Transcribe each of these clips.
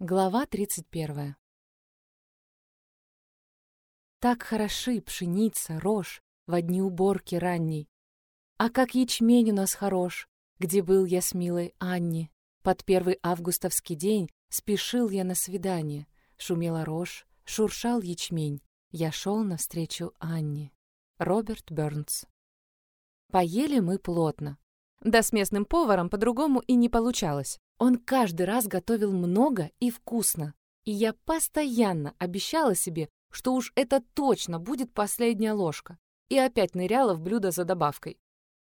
Глава 31. Так хороши пшеница, рожь в одни уборки ранней. А как ячмень у нас хорош, где был я с милой Анни. Под первый августовский день спешил я на свидание. Шумела рожь, шуршал ячмень. Я шел навстречу Анне. Роберт Бёрнс. Поели мы плотно. Да с местным поваром по-другому и не получалось. Он каждый раз готовил много и вкусно, и я постоянно обещала себе, что уж это точно будет последняя ложка, и опять ныряла в блюдо за добавкой.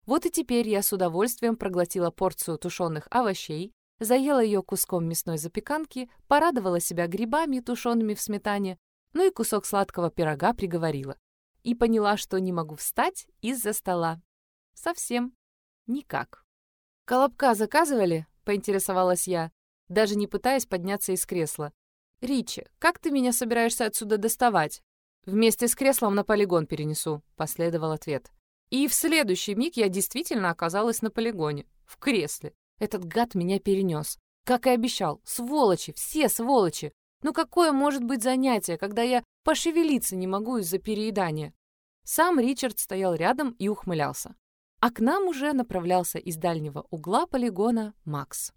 Вот и теперь я с удовольствием проглотила порцию тушеных овощей, заела ее куском мясной запеканки, порадовала себя грибами, тушеными в сметане, ну и кусок сладкого пирога приговорила. И поняла, что не могу встать из-за стола. Совсем. Никак. «Колобка заказывали?» — поинтересовалась я, даже не пытаясь подняться из кресла. «Ричи, как ты меня собираешься отсюда доставать?» «Вместе с креслом на полигон перенесу», — последовал ответ. И в следующий миг я действительно оказалась на полигоне, в кресле. Этот гад меня перенес. Как и обещал, сволочи, все сволочи. Ну какое может быть занятие, когда я пошевелиться не могу из-за переедания? Сам Ричард стоял рядом и ухмылялся а к нам уже направлялся из дальнего угла полигона Макс.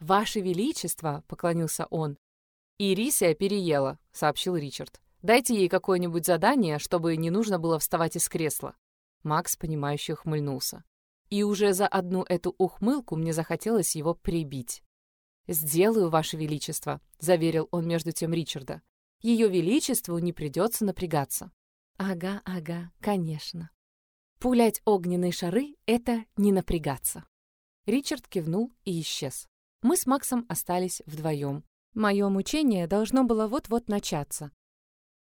«Ваше Величество!» — поклонился он. «Ирисия переела», — сообщил Ричард. «Дайте ей какое-нибудь задание, чтобы не нужно было вставать из кресла». Макс, понимающе ухмыльнулся. И уже за одну эту ухмылку мне захотелось его прибить. «Сделаю, Ваше Величество», — заверил он между тем Ричарда. «Ее Величеству не придется напрягаться». «Ага, ага, конечно». Пулять огненные шары — это не напрягаться. Ричард кивнул и исчез. Мы с Максом остались вдвоем. Мое мучение должно было вот-вот начаться.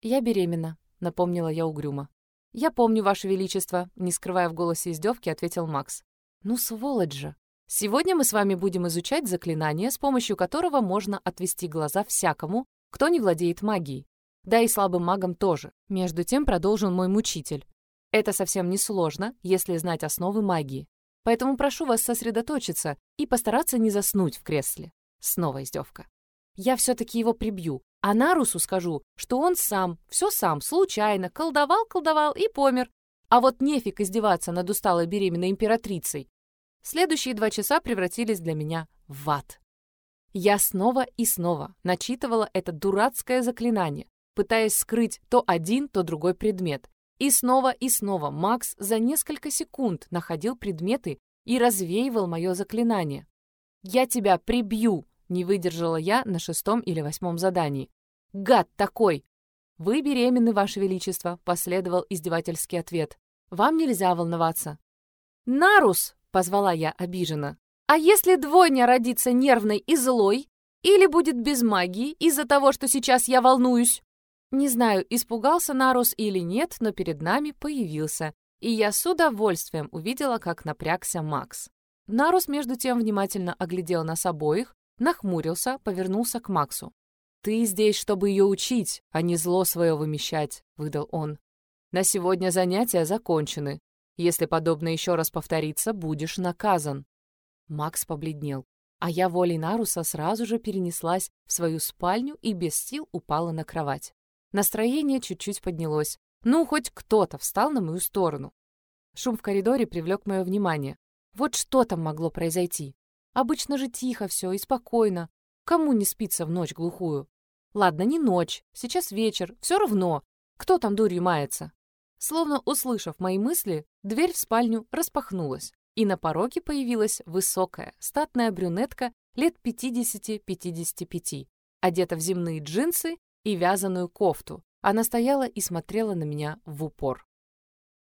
«Я беременна», — напомнила я угрюмо. «Я помню, Ваше Величество», — не скрывая в голосе издевки, ответил Макс. «Ну, сволочь же! Сегодня мы с вами будем изучать заклинание, с помощью которого можно отвести глаза всякому, кто не владеет магией. Да и слабым магам тоже. Между тем продолжил мой мучитель. Это совсем не сложно, если знать основы магии. Поэтому прошу вас сосредоточиться и постараться не заснуть в кресле. Снова издевка. Я все-таки его прибью, а Нарусу скажу, что он сам, все сам, случайно, колдовал-колдовал и помер. А вот нефиг издеваться над усталой беременной императрицей. Следующие два часа превратились для меня в ад. Я снова и снова начитывала это дурацкое заклинание, пытаясь скрыть то один, то другой предмет, и снова и снова Макс за несколько секунд находил предметы и развеивал мое заклинание. «Я тебя прибью!» — не выдержала я на шестом или восьмом задании. «Гад такой!» «Вы беременны, Ваше Величество», — последовал издевательский ответ. «Вам нельзя волноваться». «Нарус!» — позвала я обиженно. «А если двойня родится нервной и злой? Или будет без магии из-за того, что сейчас я волнуюсь?» Не знаю, испугался Нарус или нет, но перед нами появился, и я с удовольствием увидела, как напрягся Макс. Нарус между тем внимательно оглядел нас обоих, нахмурился, повернулся к Максу. «Ты здесь, чтобы ее учить, а не зло свое вымещать», — выдал он. «На сегодня занятия закончены. Если подобное еще раз повторится, будешь наказан». Макс побледнел, а я волей Наруса сразу же перенеслась в свою спальню и без сил упала на кровать. Настроение чуть-чуть поднялось. Ну, хоть кто-то встал на мою сторону. Шум в коридоре привлек мое внимание. Вот что там могло произойти? Обычно же тихо все и спокойно. Кому не спится в ночь глухую? Ладно, не ночь, сейчас вечер, все равно. Кто там дурью мается? Словно услышав мои мысли, дверь в спальню распахнулась, и на пороге появилась высокая, статная брюнетка лет 50-55, одета в земные джинсы и вязаную кофту. Она стояла и смотрела на меня в упор.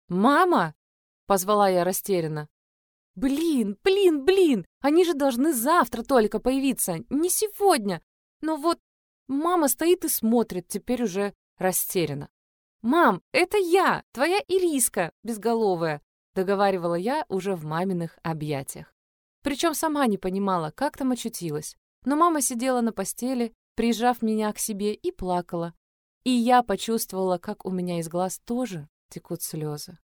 «Мама!» — позвала я растерянно. «Блин, блин, блин! Они же должны завтра только появиться, не сегодня! Но вот мама стоит и смотрит, теперь уже растерянно. «Мам, это я, твоя Ириска, безголовая!» — договаривала я уже в маминых объятиях. Причем сама не понимала, как там очутилась. Но мама сидела на постели, прижав меня к себе, и плакала. И я почувствовала, как у меня из глаз тоже текут слезы.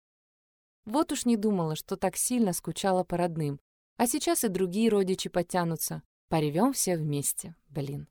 Вот уж не думала, что так сильно скучала по родным. А сейчас и другие родичи подтянутся. Поревем все вместе, блин.